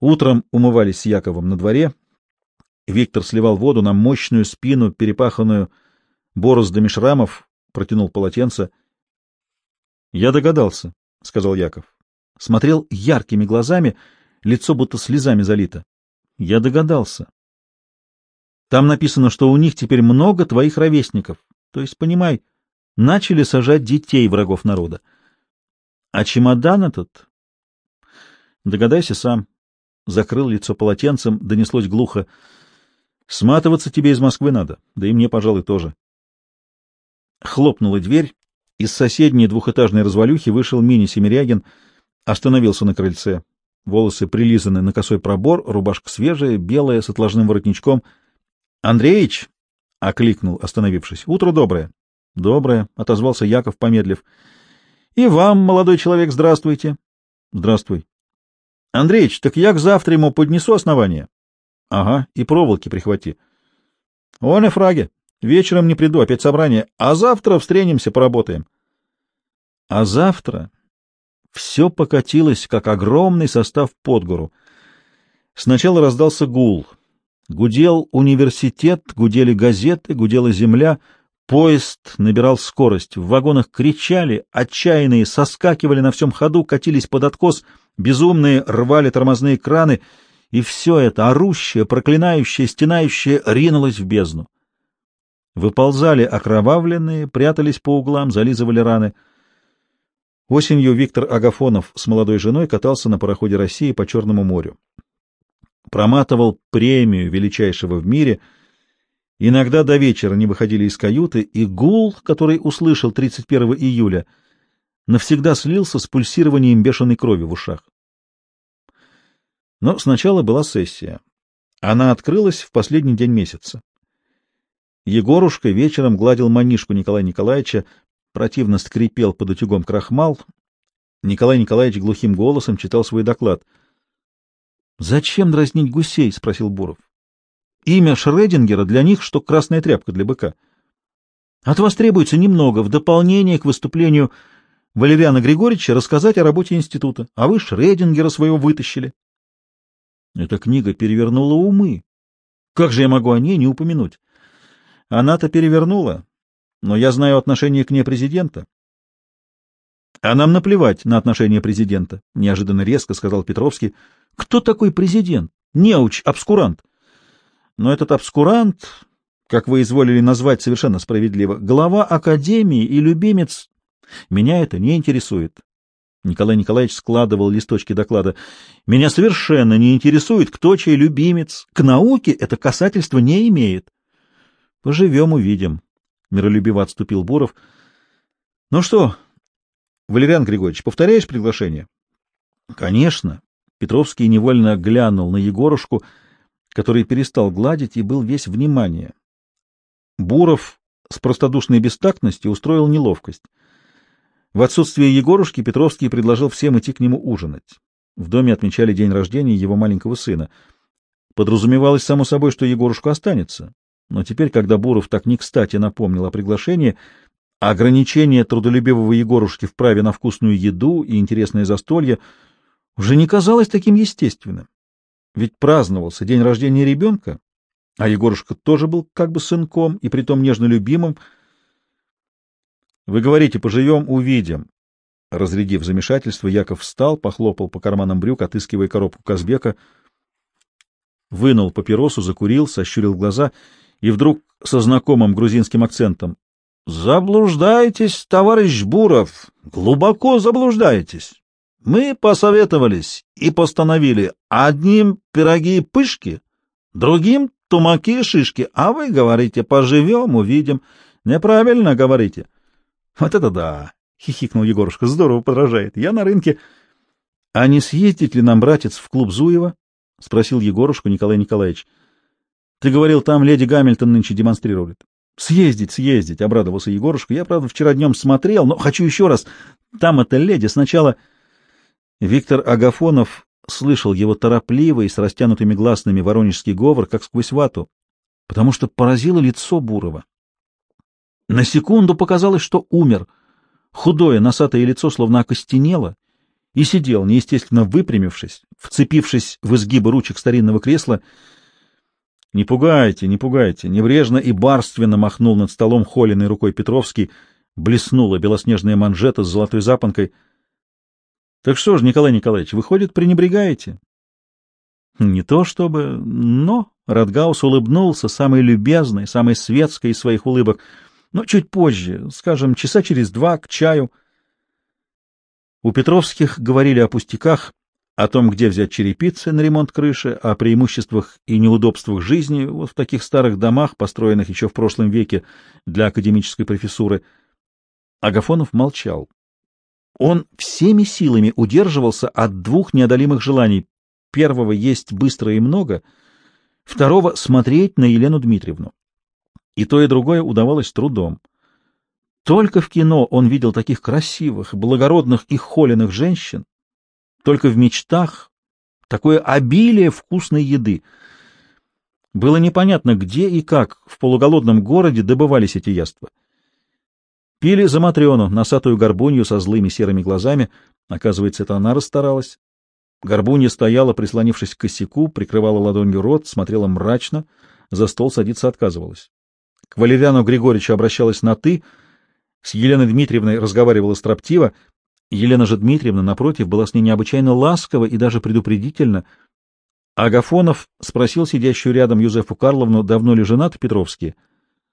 Утром умывались с Яковом на дворе. Виктор сливал воду на мощную спину, перепаханную бороздами шрамов, протянул полотенце. — Я догадался, — сказал Яков. Смотрел яркими глазами, лицо будто слезами залито. — Я догадался. Там написано, что у них теперь много твоих ровесников. То есть, понимай, начали сажать детей врагов народа. А чемодан этот... Догадайся сам. Закрыл лицо полотенцем, донеслось глухо. Сматываться тебе из Москвы надо, да и мне, пожалуй, тоже. Хлопнула дверь. Из соседней двухэтажной развалюхи вышел мини-семерягин, остановился на крыльце. Волосы прилизаны на косой пробор, рубашка свежая, белая, с отложным воротничком —— Андреич! — окликнул, остановившись. — Утро доброе. — Доброе, — отозвался Яков, помедлив. — И вам, молодой человек, здравствуйте. — Здравствуй. — Андреич, так я к завтра ему поднесу основание. — Ага, и проволоки прихвати. — Он и фраги. Вечером не приду, опять собрание. А завтра встретимся, поработаем. А завтра все покатилось, как огромный состав под гору. Сначала раздался гул — Гудел университет, гудели газеты, гудела земля, поезд набирал скорость, в вагонах кричали, отчаянные соскакивали на всем ходу, катились под откос, безумные рвали тормозные краны, и все это, орущее, проклинающее, стенающее, ринулось в бездну. Выползали окровавленные, прятались по углам, зализывали раны. Осенью Виктор Агафонов с молодой женой катался на пароходе России по Черному морю проматывал премию величайшего в мире. Иногда до вечера не выходили из каюты, и гул, который услышал 31 июля, навсегда слился с пульсированием бешеной крови в ушах. Но сначала была сессия. Она открылась в последний день месяца. Егорушка вечером гладил манишку Николая Николаевича, противно скрипел под утюгом крахмал. Николай Николаевич глухим голосом читал свой доклад — Зачем дразнить гусей? спросил Буров. Имя Шредингера для них, что красная тряпка для быка. От вас требуется немного в дополнение к выступлению Валериана Григорьевича рассказать о работе института, а вы Шредингера своего вытащили. Эта книга перевернула умы. Как же я могу о ней не упомянуть? Она-то перевернула, но я знаю отношение к ней президента. А нам наплевать на отношение президента, неожиданно резко сказал Петровский. Кто такой президент? Неуч, обскурант. Но этот обскурант, как вы изволили назвать совершенно справедливо, глава академии и любимец, меня это не интересует. Николай Николаевич складывал листочки доклада. Меня совершенно не интересует, кто чей любимец. К науке это касательство не имеет. Поживем, увидим. Миролюбиво отступил Буров. Ну что, Валериан Григорьевич, повторяешь приглашение? Конечно. Петровский невольно глянул на Егорушку, который перестал гладить и был весь внимание. Буров с простодушной бестактностью устроил неловкость. В отсутствие Егорушки Петровский предложил всем идти к нему ужинать. В доме отмечали день рождения его маленького сына. Подразумевалось, само собой, что Егорушка останется. Но теперь, когда Буров так не кстати напомнил о приглашении, ограничение трудолюбивого Егорушки в праве на вкусную еду и интересное застолье — уже не казалось таким естественным. Ведь праздновался день рождения ребенка, а Егорушка тоже был как бы сынком и притом нежно любимым. Вы говорите, поживем, увидим. Разрядив замешательство, Яков встал, похлопал по карманам брюк, отыскивая коробку Казбека, вынул папиросу, закурил, сощурил глаза и вдруг со знакомым грузинским акцентом «Заблуждаетесь, товарищ Буров, глубоко заблуждаетесь. Мы посоветовались и постановили одним пироги и пышки, другим тумаки и шишки, а вы говорите «поживем, увидим». Неправильно говорите. Вот это да! — хихикнул Егорушка. — Здорово подражает. Я на рынке. — А не съездить ли нам, братец, в клуб Зуева? — спросил Егорушку Николай Николаевич. — Ты говорил, там леди Гамильтон нынче демонстрирует. — Съездить, съездить, — обрадовался Егорушка. — Я, правда, вчера днем смотрел, но хочу еще раз. Там эта леди сначала... Виктор Агафонов слышал его торопливый, с растянутыми гласными воронежский говор, как сквозь вату, потому что поразило лицо Бурова. На секунду показалось, что умер. Худое, носатое лицо словно окостенело, и сидел, неестественно выпрямившись, вцепившись в изгибы ручек старинного кресла. «Не пугайте, не пугайте!» Небрежно и барственно махнул над столом холеной рукой Петровский, блеснула белоснежная манжета с золотой запонкой. «Так что ж, Николай Николаевич, выходит, пренебрегаете?» «Не то чтобы, но...» — Радгаус улыбнулся, самой любезной, самой светской из своих улыбок. «Но чуть позже, скажем, часа через два, к чаю...» У Петровских говорили о пустяках, о том, где взять черепицы на ремонт крыши, о преимуществах и неудобствах жизни вот в таких старых домах, построенных еще в прошлом веке для академической профессуры. Агафонов молчал. Он всеми силами удерживался от двух неодолимых желаний. Первого — есть быстро и много, второго — смотреть на Елену Дмитриевну. И то, и другое удавалось трудом. Только в кино он видел таких красивых, благородных и холеных женщин, только в мечтах такое обилие вкусной еды. Было непонятно, где и как в полуголодном городе добывались эти яства. Пили за Матрёну, носатую горбунью со злыми серыми глазами. Оказывается, это она расстаралась. Горбунья стояла, прислонившись к косяку, прикрывала ладонью рот, смотрела мрачно, за стол садиться отказывалась. К Валериану Григорьевичу обращалась на «ты», с Еленой Дмитриевной разговаривала строптиво, Елена же Дмитриевна, напротив, была с ней необычайно ласкова и даже предупредительна. Агафонов спросил сидящую рядом Юзефу Карловну, давно ли женат Петровский.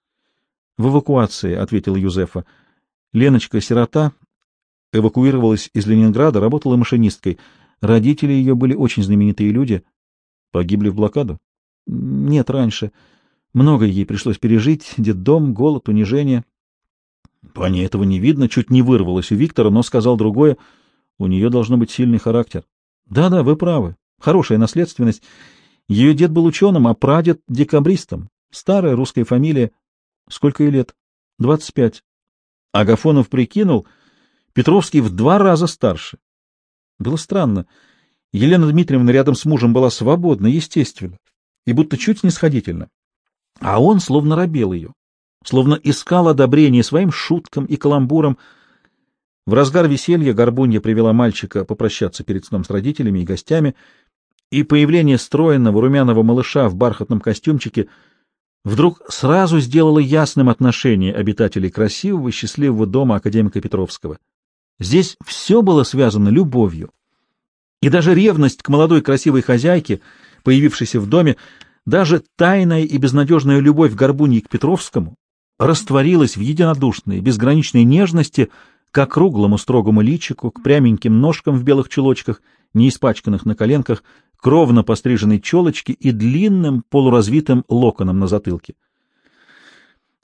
— В эвакуации, — ответила Юзефа. Леночка, сирота, эвакуировалась из Ленинграда, работала машинисткой. Родители ее были очень знаменитые люди. Погибли в блокаду? — Нет, раньше. Многое ей пришлось пережить. Детдом, голод, унижение. Ней этого не видно, чуть не вырвалось у Виктора, но сказал другое. У нее должно быть сильный характер. Да-да, вы правы. Хорошая наследственность. Ее дед был ученым, а прадед — декабристом. Старая русская фамилия. Сколько ей лет? Двадцать пять. Агафонов прикинул, Петровский в два раза старше. Было странно. Елена Дмитриевна рядом с мужем была свободна, естественно, и будто чуть снисходительно. А он словно робел ее словно искал одобрение своим шуткам и каламбурам. В разгар веселья Горбунья привела мальчика попрощаться перед сном с родителями и гостями, и появление стройного румяного малыша в бархатном костюмчике вдруг сразу сделало ясным отношение обитателей красивого счастливого дома академика Петровского. Здесь все было связано любовью. И даже ревность к молодой красивой хозяйке, появившейся в доме, даже тайная и безнадежная любовь Горбуньи к Петровскому растворилась в единодушной, безграничной нежности к округлому строгому личику, к пряменьким ножкам в белых чулочках, не испачканных на коленках, к ровно постриженной челочке и длинным полуразвитым локоном на затылке.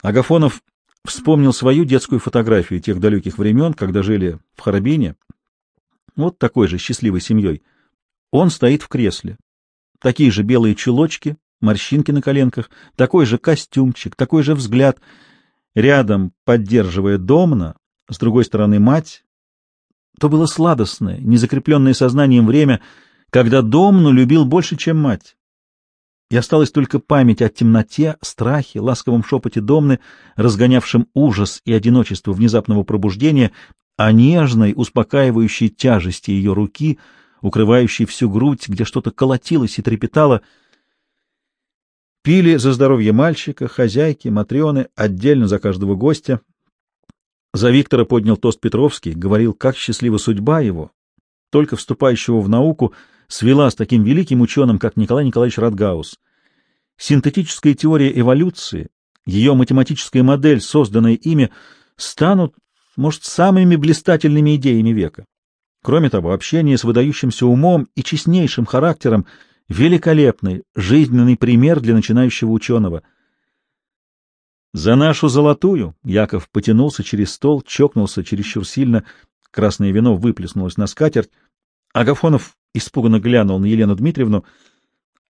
Агафонов вспомнил свою детскую фотографию тех далеких времен, когда жили в Харабине, вот такой же счастливой семьей. Он стоит в кресле. Такие же белые чулочки, морщинки на коленках, такой же костюмчик, такой же взгляд. Рядом, поддерживая домна, с другой стороны мать. То было сладостное, незакрепленное сознанием время, когда домну любил больше, чем мать. И осталась только память о темноте, страхе, ласковом шепоте домны, разгонявшем ужас и одиночество внезапного пробуждения, о нежной, успокаивающей тяжести ее руки, укрывающей всю грудь, где что-то колотилось и трепетало — Пили за здоровье мальчика, хозяйки, матрены, отдельно за каждого гостя. За Виктора поднял тост Петровский, говорил, как счастлива судьба его, только вступающего в науку, свела с таким великим ученым, как Николай Николаевич Радгаус. Синтетическая теория эволюции, ее математическая модель, созданная ими, станут, может, самыми блистательными идеями века. Кроме того, общение с выдающимся умом и честнейшим характером — Великолепный, жизненный пример для начинающего ученого. «За нашу золотую!» — Яков потянулся через стол, чокнулся чересчур сильно, красное вино выплеснулось на скатерть. Агафонов испуганно глянул на Елену Дмитриевну.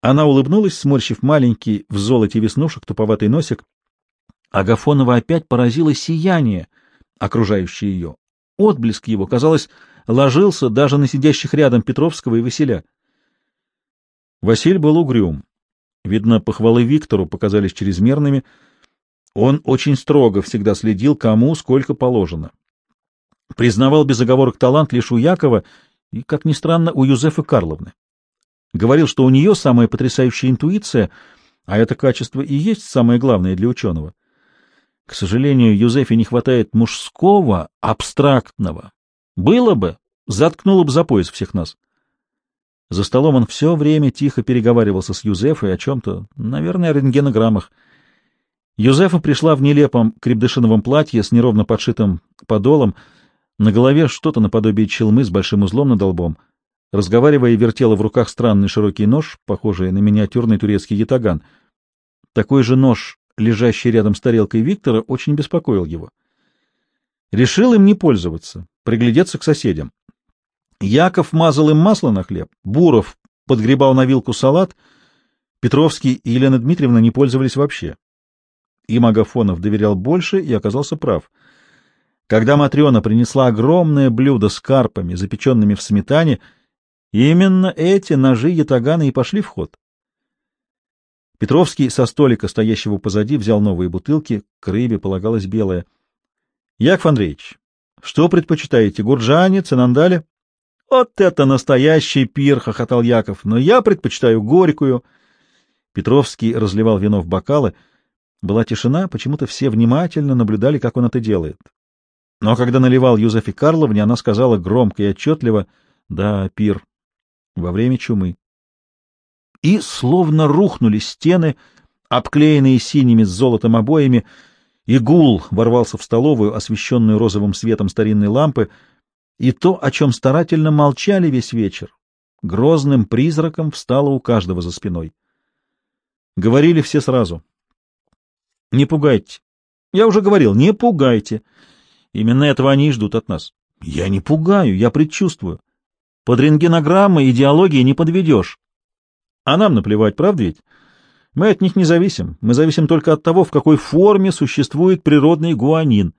Она улыбнулась, сморщив маленький в золоте веснушек туповатый носик. Агафонова опять поразило сияние, окружающее ее. Отблеск его, казалось, ложился даже на сидящих рядом Петровского и Василя. Василь был угрюм. Видно, похвалы Виктору показались чрезмерными. Он очень строго всегда следил, кому сколько положено. Признавал без оговорок талант лишь у Якова и, как ни странно, у Юзефы Карловны. Говорил, что у нее самая потрясающая интуиция, а это качество и есть самое главное для ученого. К сожалению, Юзефе не хватает мужского, абстрактного. Было бы, заткнуло бы за пояс всех нас. За столом он все время тихо переговаривался с Юзефой о чем-то, наверное, о рентгенограммах. Юзефа пришла в нелепом крепдышиновом платье с неровно подшитым подолом, на голове что-то наподобие челмы с большим узлом над лбом. Разговаривая, вертела в руках странный широкий нож, похожий на миниатюрный турецкий ятаган. Такой же нож, лежащий рядом с тарелкой Виктора, очень беспокоил его. Решил им не пользоваться, приглядеться к соседям. Яков мазал им масло на хлеб, Буров подгребал на вилку салат, Петровский и Елена Дмитриевна не пользовались вообще. Им Агафонов доверял больше и оказался прав. Когда Матрена принесла огромное блюдо с карпами, запеченными в сметане, именно эти ножи ятагана и пошли в ход. Петровский со столика, стоящего позади, взял новые бутылки, к рыбе полагалось белое. — Яков Андреевич, что предпочитаете, гурджане, цинандале? Вот это настоящий пир, хохотал Яков, но я предпочитаю горькую. Петровский разливал вино в бокалы. Была тишина, почему-то все внимательно наблюдали, как он это делает. Но когда наливал Юзефе Карловне, она сказала громко и отчетливо «Да, пир, во время чумы». И словно рухнули стены, обклеенные синими с золотом обоями, и гул ворвался в столовую, освещенную розовым светом старинной лампы, и то, о чем старательно молчали весь вечер, грозным призраком встало у каждого за спиной. Говорили все сразу. «Не пугайте». Я уже говорил, не пугайте. Именно этого они и ждут от нас. Я не пугаю, я предчувствую. Под рентгенограммой идеологии не подведешь. А нам наплевать, правда ведь? Мы от них не зависим. Мы зависим только от того, в какой форме существует природный гуанин.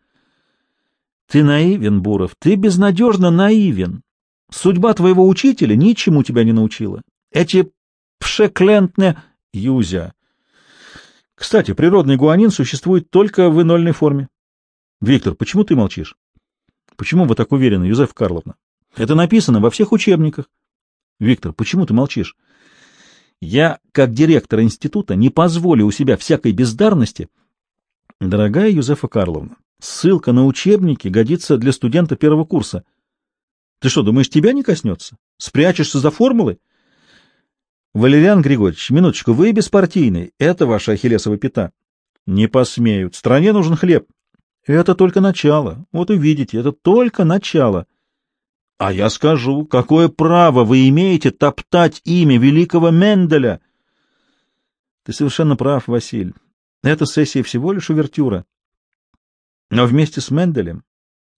Ты наивен, Буров, ты безнадежно наивен. Судьба твоего учителя ничему тебя не научила. Эти пшеклентне... Юзя. Кстати, природный гуанин существует только в инольной форме. Виктор, почему ты молчишь? Почему вы так уверены, Юзеф Карловна? Это написано во всех учебниках. Виктор, почему ты молчишь? Я, как директор института, не позволю у себя всякой бездарности. Дорогая Юзефа Карловна, Ссылка на учебники годится для студента первого курса. Ты что, думаешь, тебя не коснется? Спрячешься за формулы? Валериан Григорьевич, минуточку, вы беспартийный. Это ваша ахиллесова пята. Не посмеют. Стране нужен хлеб. Это только начало. Вот увидите, это только начало. А я скажу, какое право вы имеете топтать имя великого Менделя? Ты совершенно прав, Василь. Эта сессия всего лишь увертюра. Но вместе с Менделем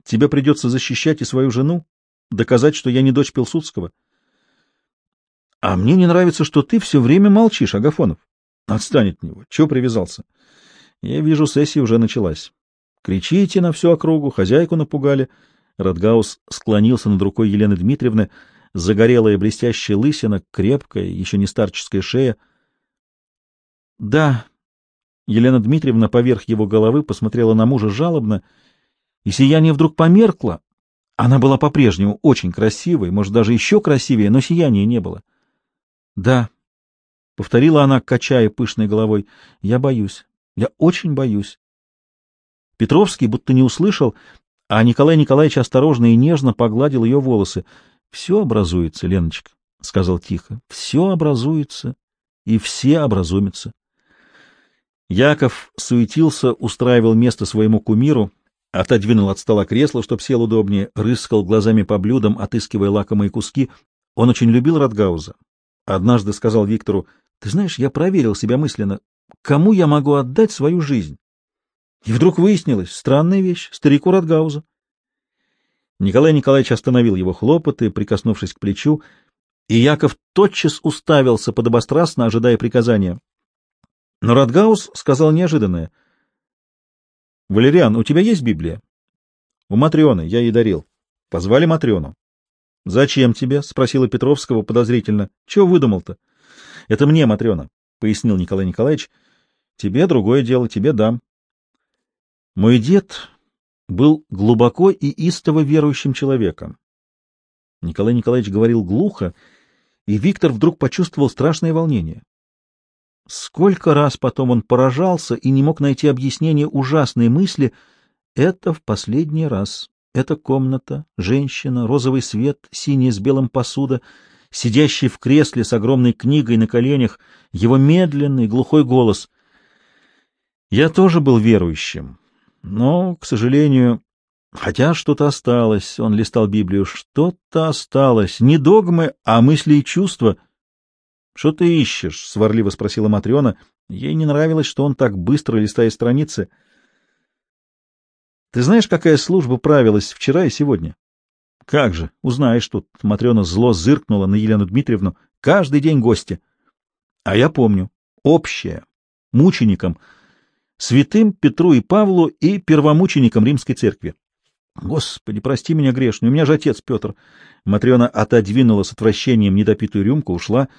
тебе придется защищать и свою жену, доказать, что я не дочь Пилсудского. А мне не нравится, что ты все время молчишь, Агафонов. Отстань от него. Чего привязался? Я вижу, сессия уже началась. Кричите на всю округу, хозяйку напугали. Радгаус склонился над рукой Елены Дмитриевны, загорелая блестящая лысина, крепкая, еще не старческая шея. — Да, Елена Дмитриевна поверх его головы посмотрела на мужа жалобно, и сияние вдруг померкло. Она была по-прежнему очень красивой, может, даже еще красивее, но сияния не было. — Да, — повторила она, качая пышной головой, — я боюсь, я очень боюсь. Петровский будто не услышал, а Николай Николаевич осторожно и нежно погладил ее волосы. — Все образуется, Леночка, — сказал тихо, — все образуется, и все образумятся. Яков суетился, устраивал место своему кумиру, отодвинул от стола кресло, чтоб сел удобнее, рыскал глазами по блюдам, отыскивая лакомые куски. Он очень любил Радгауза. Однажды сказал Виктору, «Ты знаешь, я проверил себя мысленно, кому я могу отдать свою жизнь?» И вдруг выяснилось, странная вещь, старику Радгауза. Николай Николаевич остановил его хлопоты, прикоснувшись к плечу, и Яков тотчас уставился подобострастно, ожидая приказания. Но Радгаус сказал неожиданное. — Валериан, у тебя есть Библия? — У Матрены, я ей дарил. Позвали Матрёну. — Зачем тебе? — спросила Петровского подозрительно. — Чего выдумал-то? — Это мне, Матрёна, — пояснил Николай Николаевич. — Тебе другое дело, тебе дам. Мой дед был глубоко и истово верующим человеком. Николай Николаевич говорил глухо, и Виктор вдруг почувствовал страшное волнение. Сколько раз потом он поражался и не мог найти объяснение ужасной мысли «это в последний раз». Эта комната, женщина, розовый свет, синяя с белым посуда, сидящий в кресле с огромной книгой на коленях, его медленный глухой голос. Я тоже был верующим, но, к сожалению, хотя что-то осталось, он листал Библию, что-то осталось, не догмы, а мысли и чувства. — Что ты ищешь? — сварливо спросила Матрена. Ей не нравилось, что он так быстро листает страницы — ты знаешь, какая служба правилась вчера и сегодня? — Как же, узнаешь тут. Матрена зло зыркнула на Елену Дмитриевну. — Каждый день гости. — А я помню. Общее. Мученикам. Святым Петру и Павлу и первомученикам Римской церкви. Господи, прости меня грешную, у меня же отец Петр. Матрена отодвинула с отвращением недопитую рюмку, ушла.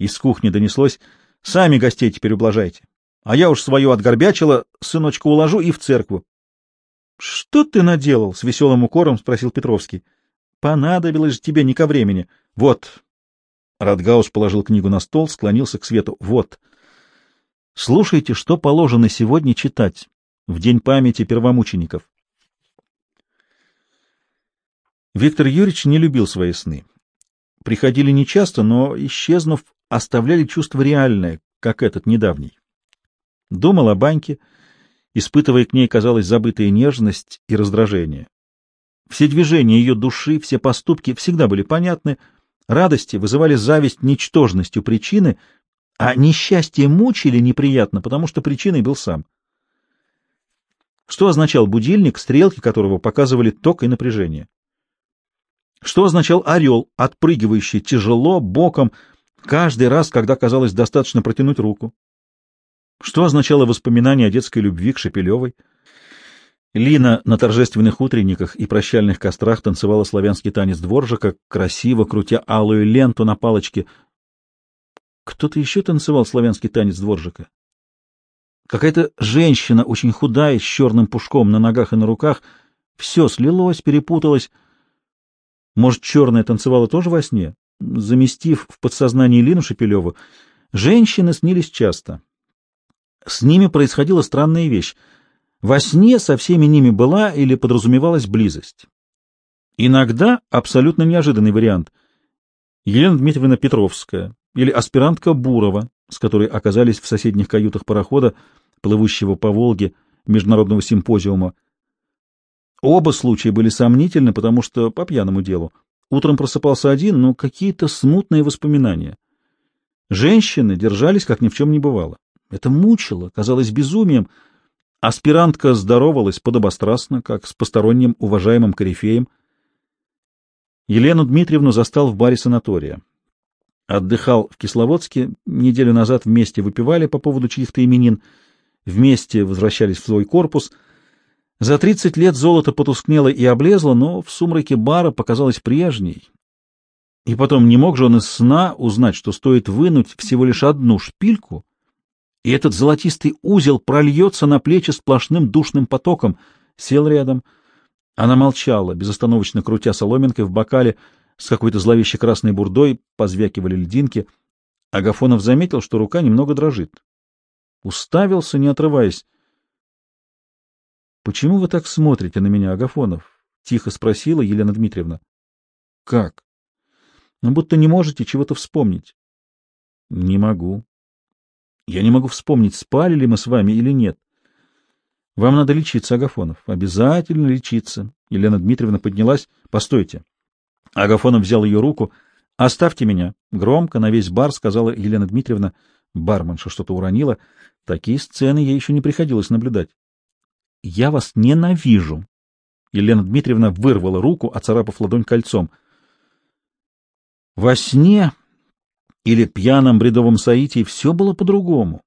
Из кухни донеслось. — Сами гостей теперь ублажайте. А я уж свою отгорбячила, сыночка уложу и в церкву. Что ты наделал? с веселым укором спросил Петровский. Понадобилось же тебе не ко времени. Вот. Радгаус положил книгу на стол, склонился к свету. Вот. Слушайте, что положено сегодня читать в день памяти первомучеников. Виктор Юрьевич не любил свои сны. Приходили нечасто, но, исчезнув, оставляли чувство реальное, как этот недавний. Думал о баньке, испытывая к ней, казалось, забытая нежность и раздражение. Все движения ее души, все поступки всегда были понятны, радости вызывали зависть ничтожностью причины, а несчастье мучили неприятно, потому что причиной был сам. Что означал будильник, стрелки которого показывали ток и напряжение? Что означал орел, отпрыгивающий тяжело, боком, каждый раз, когда казалось достаточно протянуть руку? Что означало воспоминание о детской любви к Шепелевой? Лина на торжественных утренниках и прощальных кострах танцевала славянский танец дворжика, красиво крутя алую ленту на палочке. Кто-то еще танцевал славянский танец дворжика. Какая-то женщина, очень худая, с черным пушком на ногах и на руках. Все слилось, перепуталось. Может, черная танцевала тоже во сне? Заместив в подсознании Лину Шепелеву, женщины снились часто. С ними происходила странная вещь. Во сне со всеми ними была или подразумевалась близость. Иногда абсолютно неожиданный вариант. Елена Дмитриевна Петровская или аспирантка Бурова, с которой оказались в соседних каютах парохода, плывущего по Волге международного симпозиума. Оба случая были сомнительны, потому что по пьяному делу. Утром просыпался один, но какие-то смутные воспоминания. Женщины держались, как ни в чем не бывало. Это мучило, казалось безумием. Аспирантка здоровалась подобострастно, как с посторонним уважаемым корифеем. Елену Дмитриевну застал в баре санатория. Отдыхал в Кисловодске, неделю назад вместе выпивали по поводу чьих-то именин, вместе возвращались в свой корпус. За тридцать лет золото потускнело и облезло, но в сумраке бара показалось прежней. И потом не мог же он из сна узнать, что стоит вынуть всего лишь одну шпильку, и этот золотистый узел прольется на плечи сплошным душным потоком. Сел рядом. Она молчала, безостановочно крутя соломинкой в бокале с какой-то зловещей красной бурдой, позвякивали льдинки. Агафонов заметил, что рука немного дрожит. Уставился, не отрываясь. — Почему вы так смотрите на меня, Агафонов? — тихо спросила Елена Дмитриевна. — Как? — Ну, будто не можете чего-то вспомнить. — Не могу. Я не могу вспомнить, спали ли мы с вами или нет. Вам надо лечиться, Агафонов. Обязательно лечиться. Елена Дмитриевна поднялась. Постойте. Агафонов взял ее руку. Оставьте меня. Громко на весь бар сказала Елена Дмитриевна. Барменша что-то уронила. Такие сцены ей еще не приходилось наблюдать. Я вас ненавижу. Елена Дмитриевна вырвала руку, оцарапав ладонь кольцом. Во сне или пьяном бредовом Саитии все было по-другому.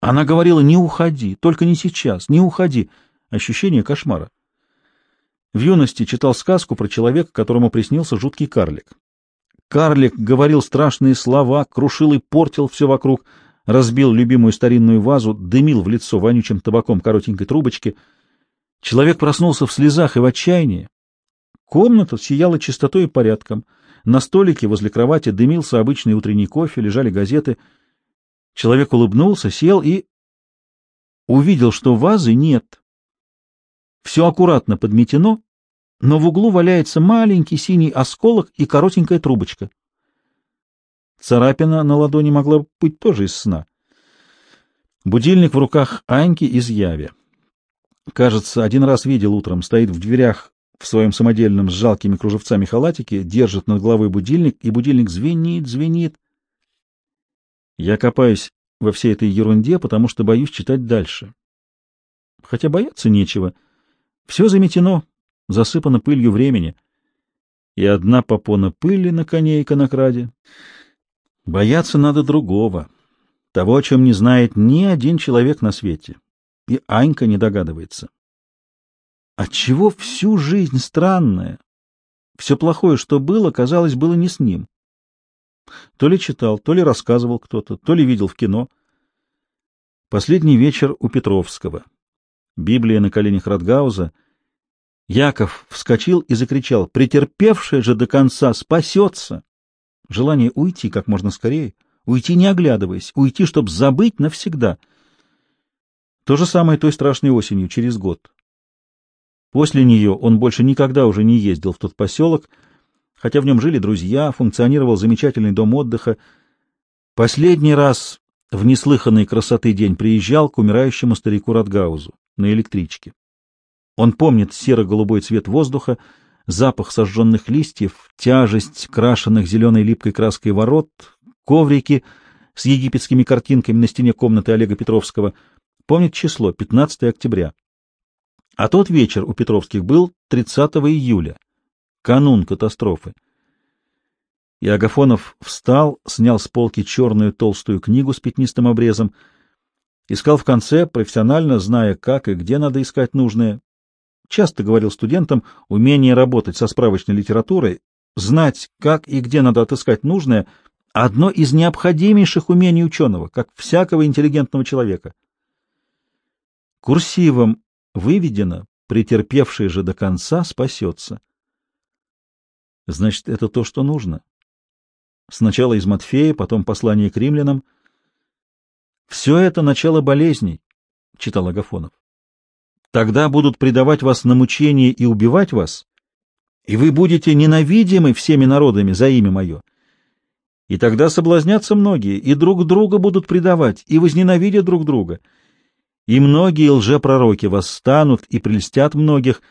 Она говорила «не уходи, только не сейчас, не уходи». Ощущение кошмара. В юности читал сказку про человека, которому приснился жуткий карлик. Карлик говорил страшные слова, крушил и портил все вокруг, разбил любимую старинную вазу, дымил в лицо вонючим табаком коротенькой трубочки. Человек проснулся в слезах и в отчаянии. Комната сияла чистотой и порядком — На столике возле кровати дымился обычный утренний кофе, лежали газеты. Человек улыбнулся, сел и увидел, что вазы нет. Все аккуратно подметено, но в углу валяется маленький синий осколок и коротенькая трубочка. Царапина на ладони могла быть тоже из сна. Будильник в руках Аньки из Яви. Кажется, один раз видел утром, стоит в дверях в своем самодельном с жалкими кружевцами халатике, держит над головой будильник, и будильник звенит, звенит. Я копаюсь во всей этой ерунде, потому что боюсь читать дальше. Хотя бояться нечего. Все заметено, засыпано пылью времени. И одна попона пыли на коне и конокраде. Бояться надо другого, того, о чем не знает ни один человек на свете. И Анька не догадывается. Отчего всю жизнь странная? Все плохое, что было, казалось, было не с ним. То ли читал, то ли рассказывал кто-то, то ли видел в кино. Последний вечер у Петровского. Библия на коленях Радгауза. Яков вскочил и закричал, претерпевший же до конца спасется. Желание уйти как можно скорее, уйти не оглядываясь, уйти, чтобы забыть навсегда. То же самое той страшной осенью, через год. После нее он больше никогда уже не ездил в тот поселок, хотя в нем жили друзья, функционировал замечательный дом отдыха. Последний раз в неслыханной красоты день приезжал к умирающему старику Радгаузу на электричке. Он помнит серо-голубой цвет воздуха, запах сожженных листьев, тяжесть крашенных зеленой липкой краской ворот, коврики с египетскими картинками на стене комнаты Олега Петровского. Помнит число — 15 октября. А тот вечер у Петровских был 30 июля, канун катастрофы. И Агафонов встал, снял с полки черную толстую книгу с пятнистым обрезом, искал в конце, профессионально, зная, как и где надо искать нужное. Часто говорил студентам умение работать со справочной литературой, знать, как и где надо отыскать нужное — одно из необходимейших умений ученого, как всякого интеллигентного человека. Курсивом выведено, претерпевший же до конца спасется. Значит, это то, что нужно. Сначала из Матфея, потом послание к римлянам. Все это начало болезней, читал Агафонов. Тогда будут предавать вас на мучение и убивать вас, и вы будете ненавидимы всеми народами за имя мое. И тогда соблазнятся многие, и друг друга будут предавать, и возненавидят друг друга — и многие лжепророки восстанут и прельстят многих,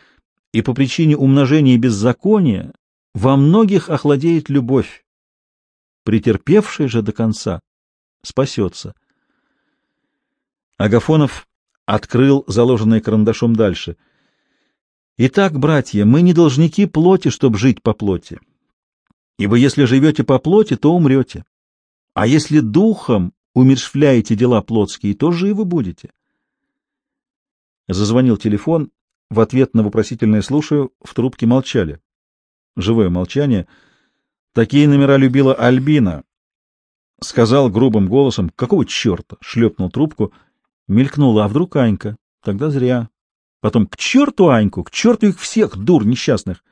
и по причине умножения беззакония во многих охладеет любовь. Претерпевший же до конца спасется. Агафонов открыл заложенное карандашом дальше. Итак, братья, мы не должники плоти, чтобы жить по плоти. Ибо если живете по плоти, то умрете. А если духом умершвляете дела плотские, то живы будете. Зазвонил телефон. В ответ на вопросительное «слушаю» в трубке молчали. Живое молчание. Такие номера любила Альбина. Сказал грубым голосом, какого черта, шлепнул трубку. Мелькнула, а вдруг Анька? Тогда зря. Потом, к черту Аньку, к черту их всех, дур несчастных.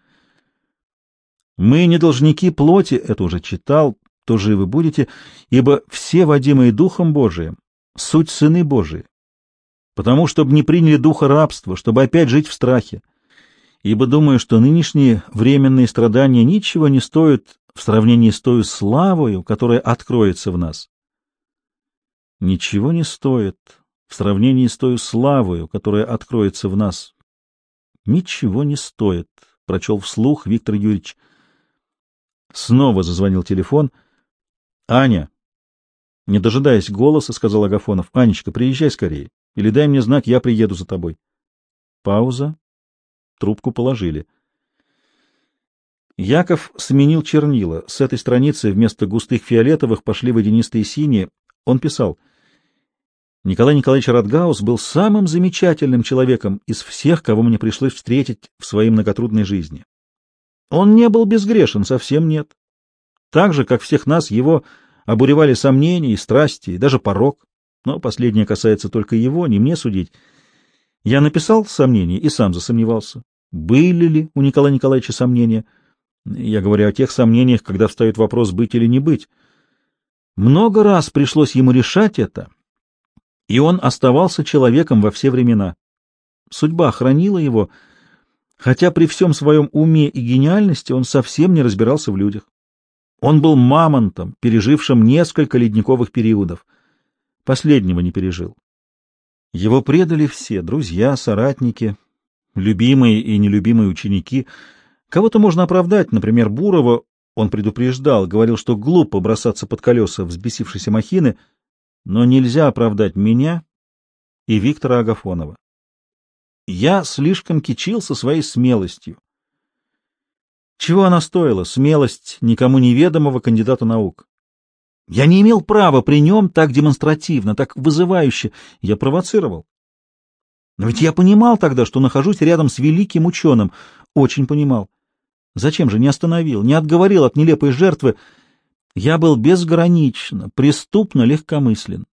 Мы не должники плоти, это уже читал, то живы будете, ибо все водимые Духом Божиим, суть сыны Божии потому чтобы не приняли духа рабства, чтобы опять жить в страхе. Ибо думаю, что нынешние временные страдания ничего не стоят в сравнении с той славою, которая откроется в нас. Ничего не стоит в сравнении с той славою, которая откроется в нас. Ничего не стоит, — прочел вслух Виктор Юрьевич. Снова зазвонил телефон. — Аня! Не дожидаясь голоса, сказал Агафонов. — Анечка, приезжай скорее. Или дай мне знак, я приеду за тобой. Пауза. Трубку положили. Яков сменил чернила. С этой страницы вместо густых фиолетовых пошли водянистые синие. Он писал. Николай Николаевич Радгаус был самым замечательным человеком из всех, кого мне пришлось встретить в своей многотрудной жизни. Он не был безгрешен, совсем нет. Так же, как всех нас, его обуревали сомнения и страсти, и даже порог но последнее касается только его, не мне судить. Я написал сомнения и сам засомневался. Были ли у Николая Николаевича сомнения? Я говорю о тех сомнениях, когда встает вопрос быть или не быть. Много раз пришлось ему решать это, и он оставался человеком во все времена. Судьба хранила его, хотя при всем своем уме и гениальности он совсем не разбирался в людях. Он был мамонтом, пережившим несколько ледниковых периодов. Последнего не пережил. Его предали все — друзья, соратники, любимые и нелюбимые ученики. Кого-то можно оправдать, например, Бурова. Он предупреждал, говорил, что глупо бросаться под колеса взбесившейся махины, но нельзя оправдать меня и Виктора Агафонова. Я слишком кичился своей смелостью. Чего она стоила, смелость никому неведомого кандидата наук? Я не имел права при нем так демонстративно, так вызывающе. Я провоцировал. Но ведь я понимал тогда, что нахожусь рядом с великим ученым. Очень понимал. Зачем же не остановил, не отговорил от нелепой жертвы? Я был безгранично, преступно легкомыслен.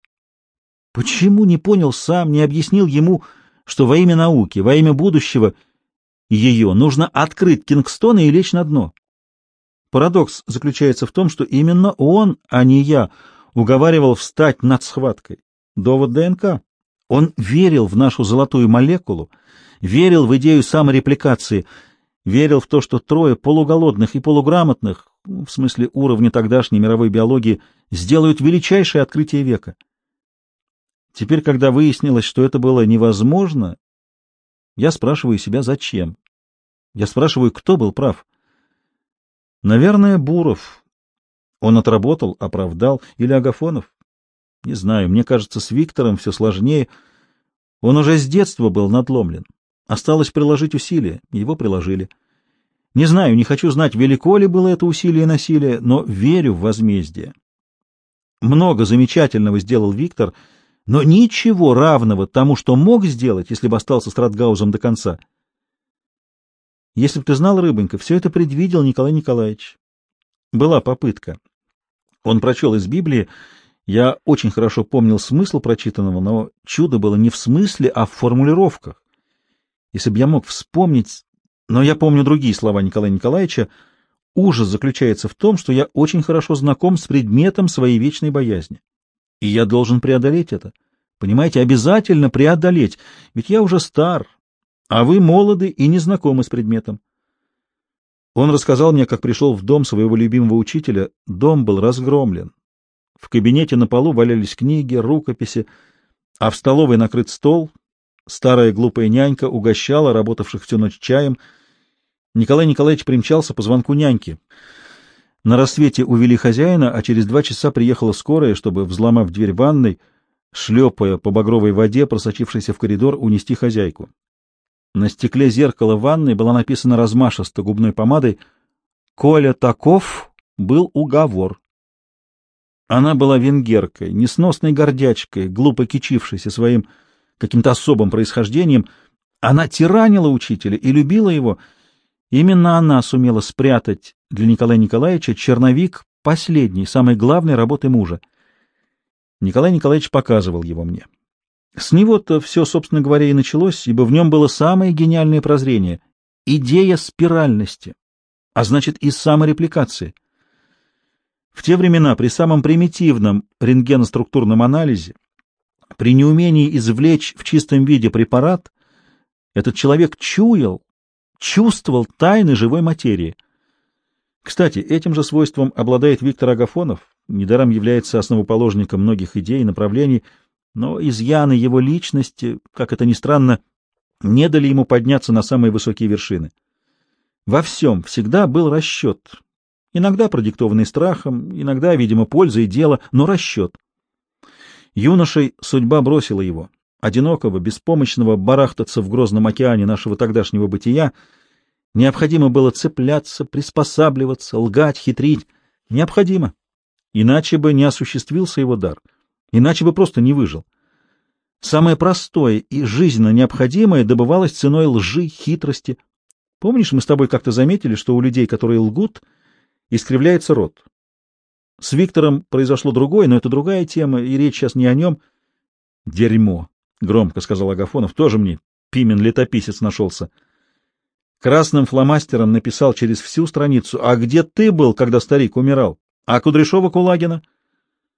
Почему не понял сам, не объяснил ему, что во имя науки, во имя будущего ее нужно открыть Кингстона и лечь на дно? Парадокс заключается в том, что именно он, а не я, уговаривал встать над схваткой. Довод ДНК. Он верил в нашу золотую молекулу, верил в идею саморепликации, верил в то, что трое полуголодных и полуграмотных, в смысле уровня тогдашней мировой биологии, сделают величайшее открытие века. Теперь, когда выяснилось, что это было невозможно, я спрашиваю себя, зачем? Я спрашиваю, кто был прав? Наверное, Буров. Он отработал, оправдал. Или Агафонов? Не знаю, мне кажется, с Виктором все сложнее. Он уже с детства был надломлен. Осталось приложить усилия, его приложили. Не знаю, не хочу знать, велико ли было это усилие и насилие, но верю в возмездие. Много замечательного сделал Виктор, но ничего равного тому, что мог сделать, если бы остался с Радгаузом до конца. Если бы ты знал, Рыбонька, все это предвидел Николай Николаевич. Была попытка. Он прочел из Библии, я очень хорошо помнил смысл прочитанного, но чудо было не в смысле, а в формулировках. Если бы я мог вспомнить, но я помню другие слова Николая Николаевича, ужас заключается в том, что я очень хорошо знаком с предметом своей вечной боязни. И я должен преодолеть это. Понимаете, обязательно преодолеть, ведь я уже стар, а вы молоды и не знакомы с предметом. Он рассказал мне, как пришел в дом своего любимого учителя. Дом был разгромлен. В кабинете на полу валялись книги, рукописи, а в столовой накрыт стол. Старая глупая нянька угощала работавших всю ночь чаем. Николай Николаевич примчался по звонку няньки. На рассвете увели хозяина, а через два часа приехала скорая, чтобы, взломав дверь ванной, шлепая по багровой воде, просочившейся в коридор, унести хозяйку. На стекле зеркала ванной была написана размашисто губной помадой «Коля таков был уговор». Она была венгеркой, несносной гордячкой, глупо кичившейся своим каким-то особым происхождением. Она тиранила учителя и любила его. Именно она сумела спрятать для Николая Николаевича черновик последней, самой главной работы мужа. Николай Николаевич показывал его мне. С него-то все, собственно говоря, и началось, ибо в нем было самое гениальное прозрение — идея спиральности, а значит и саморепликации — в те времена при самом примитивном рентгеноструктурном анализе, при неумении извлечь в чистом виде препарат, этот человек чуял, чувствовал тайны живой материи. Кстати, этим же свойством обладает Виктор Агафонов, недаром является основоположником многих идей и направлений, но изъяны его личности, как это ни странно, не дали ему подняться на самые высокие вершины. Во всем всегда был расчет, Иногда продиктованный страхом, иногда, видимо, польза и дело, но расчет. Юношей судьба бросила его, одинокого, беспомощного, барахтаться в грозном океане нашего тогдашнего бытия. Необходимо было цепляться, приспосабливаться, лгать, хитрить. Необходимо. Иначе бы не осуществился его дар. Иначе бы просто не выжил. Самое простое и жизненно необходимое добывалось ценой лжи, хитрости. Помнишь, мы с тобой как-то заметили, что у людей, которые лгут, — искривляется рот. С Виктором произошло другое, но это другая тема, и речь сейчас не о нем. — Дерьмо! — громко сказал Агафонов. — Тоже мне Пимен летописец нашелся. Красным фломастером написал через всю страницу «А где ты был, когда старик умирал? А Кудряшова Кулагина?»